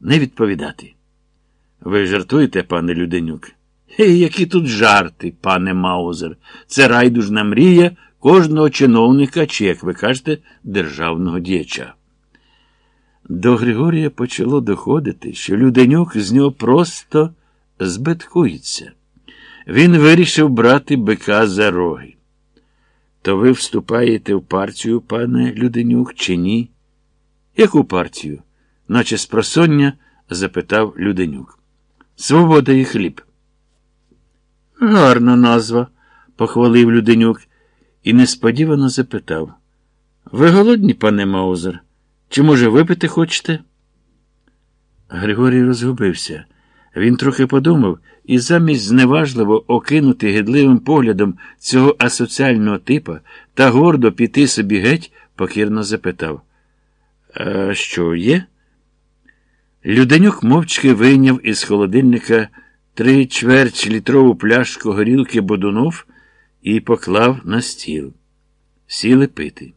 не відповідати. Ви жартуєте, пане Люденюк? Гей, які тут жарти, пане Маузер. Це райдужна мрія кожного чиновника чи, як ви кажете, державного діяча. До Григорія почало доходити, що Люденюк з нього просто збиткується. Він вирішив брати бика за роги. То ви вступаєте в партію, пане Люденюк, чи ні? Яку партію? Наче з просоння запитав Люденюк. Свобода і хліб. Гарна назва, похвалив Люденюк і несподівано запитав. Ви голодні, пане Маузер? Чи, може, випити хочете? Григорій розгубився. Він трохи подумав і замість зневажливо окинути гидливим поглядом цього асоціального типа та гордо піти собі геть, покірно запитав. А що є? Люденюк мовчки вийняв із холодильника три чверть літрову пляшку горілки Бодунов і поклав на стіл. Сіли пити.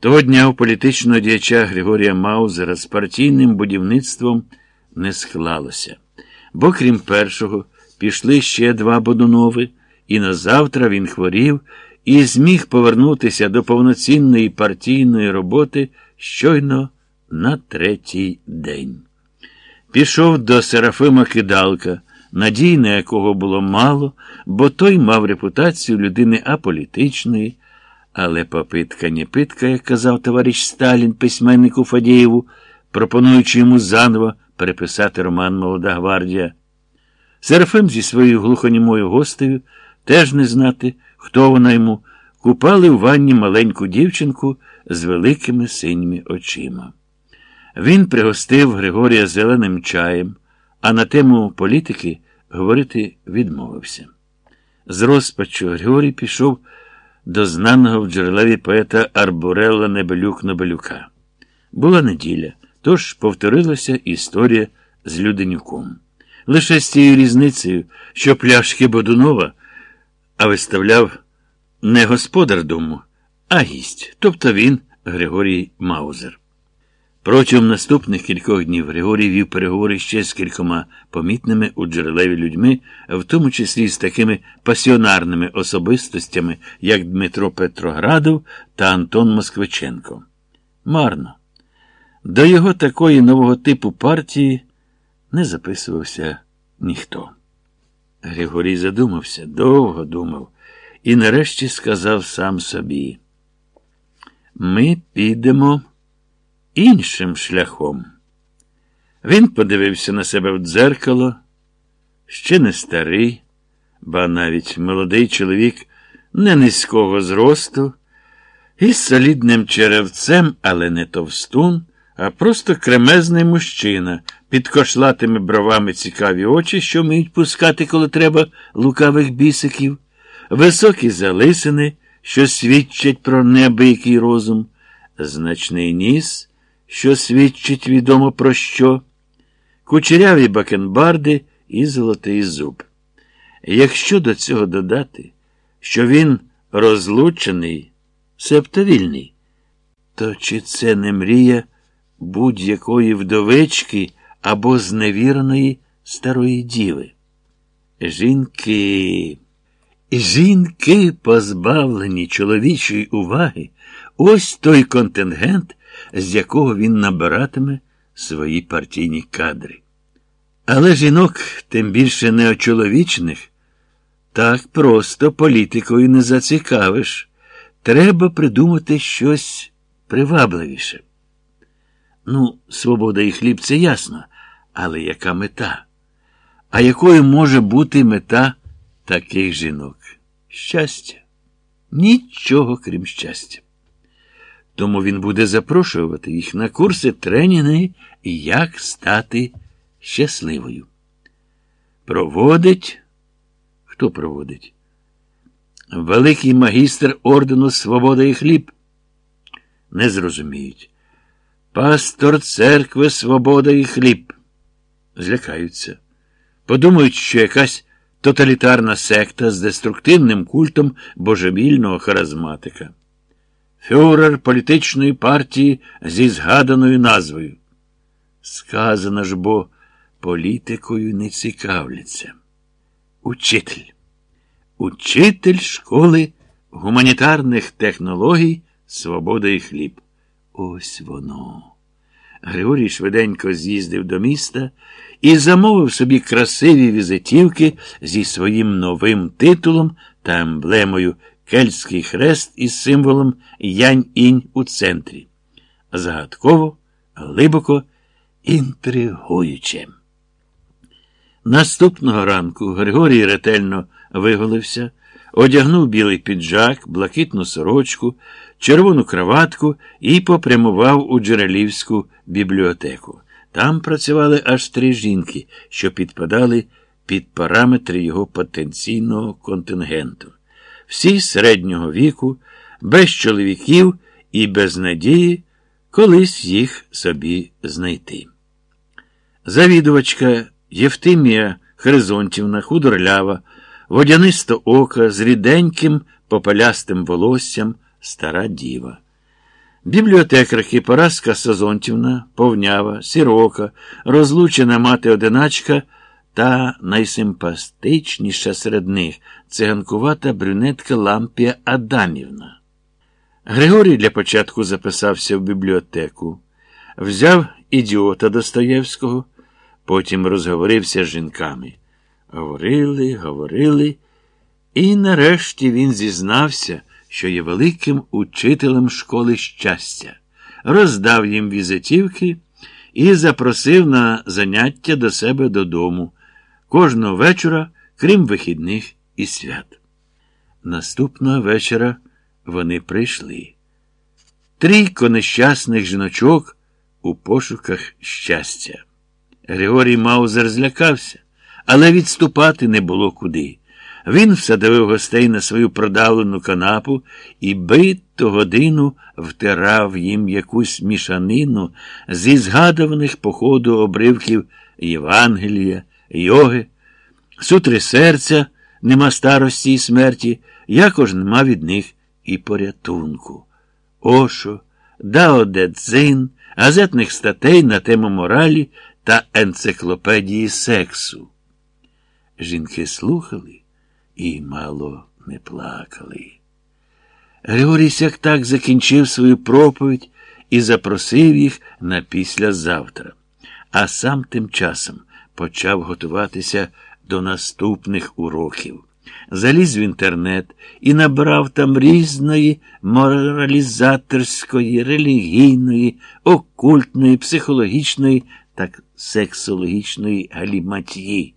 Того дня у політичного діяча Григорія Маузера з партійним будівництвом не склалося, бо крім першого, пішли ще два Бодунови, і на завтра він хворів і зміг повернутися до повноцінної партійної роботи щойно на третій день. Пішов до Серафима Кидалка, надій на якого було мало, бо той мав репутацію людини аполітичної, але попитка не питка, як казав товариш Сталін письменнику Фадєєву, пропонуючи йому заново переписати роман Молода гвардія. Серафим зі своєю глухонімою гостею, теж не знати, хто вона йому, купали в ванні маленьку дівчинку з великими синіми очима. Він пригостив Григорія зеленим чаєм, а на тему політики говорити відмовився. З розпачу Григорій пішов до знаного в джерелеві поета Арбурелла Небелюк Нобелюка. Була неділя, тож повторилася історія з Люденюком. Лише з тією різницею, що пляшки Бодунова, а виставляв не господар дому, а гість, тобто він, Григорій Маузер. Протягом наступних кількох днів Григорій вів переговори ще з кількома помітними у джерелеві людьми, в тому числі з такими пасіонарними особистостями, як Дмитро Петроградов та Антон Москвиченко. Марно. До його такої нового типу партії не записувався ніхто. Григорій задумався, довго думав, і нарешті сказав сам собі: Ми підемо іншим шляхом. Він подивився на себе в дзеркало, ще не старий, ба навіть молодий чоловік не низького зросту, із солідним черевцем, але не товстун, а просто кремезний мужчина, під кошлатими бровами цікаві очі, що вміють пускати, коли треба, лукавих бісиків, високі залисини, що свідчать про неабиякий розум, значний ніс що свідчить відомо про що, кучеряві бакенбарди і золотий зуб. Якщо до цього додати, що він розлучений, себто вільний, то чи це не мрія будь-якої вдовички або зневіреної старої діви? Жінки, жінки, позбавлені чоловічої уваги, ось той контингент з якого він набиратиме свої партійні кадри. Але жінок, тим більше неочоловічних, так просто політикою не зацікавиш. Треба придумати щось привабливіше. Ну, свобода і хліб це ясно, але яка мета? А якою може бути мета таких жінок? Щастя? Нічого крім щастя. Тому він буде запрошувати їх на курси тренінги як стати щасливою. Проводить. Хто проводить? Великий магістр ордену Свобода і хліб. Не зрозуміють. Пастор церкви Свобода і хліб. Злякаються. Подумають, що якась тоталітарна секта з деструктивним культом божевільного харазматика фюрер політичної партії зі згаданою назвою. Сказано ж бо політикою не цікавляться. Учитель. Учитель школи гуманітарних технологій Свобода і хліб. Ось воно. Григорій швиденько з'їздив до міста і замовив собі красиві візитівки зі своїм новим титулом та емблемою Кельтський хрест із символом Янь-інь у центрі. Загадково, глибоко, інтригуюче. Наступного ранку Григорій ретельно виголився, одягнув білий піджак, блакитну сорочку, червону краватку і попрямував у Джерелівську бібліотеку. Там працювали аж три жінки, що підпадали під параметри його потенційного контингенту. Всі середнього віку, без чоловіків і без надії колись їх собі знайти. Завідувачка Євтимія Хризонтівна, худорлява, водянисто ока з ріденьким попелястим волоссям стара діва. Бібліотекарки Параска Сазонтівна, повнява, сірока, розлучена мати одиначка та найсимпастичніша серед них циганкувата брюнетка Лампія Адамівна. Григорій для початку записався в бібліотеку, взяв ідіота Достоєвського, потім розговорився з жінками. Говорили, говорили, і нарешті він зізнався що є великим учителем школи щастя, роздав їм візитівки і запросив на заняття до себе додому кожного вечора, крім вихідних і свят. Наступного вечора вони прийшли. Трійко нещасних жіночок у пошуках щастя. Григорій Маузер злякався, але відступати не було куди. Він всадив гостей на свою продавлену канапу і биту годину втирав їм якусь мішанину зі згадуваних по ходу обривків Євангелія, йоги, сутри серця, нема старості і смерті, якож нема від них і порятунку. Ошо, Дао Де Цзин, газетних статей на тему моралі та енциклопедії сексу. Жінки слухали і мало не плакали. Григорій Сяктак закінчив свою проповідь і запросив їх на післязавтра, а сам тим часом почав готуватися до наступних уроків. Заліз в інтернет і набрав там різної моралізаторської, релігійної, окультної, психологічної та сексологічної галіматії.